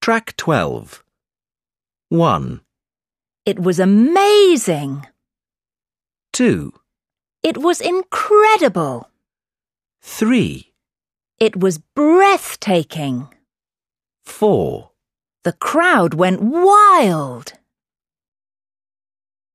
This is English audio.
Track 12. 1, It was amazing. 2, It was incredible. 3, It was breathtaking. 4. The crowd went wild.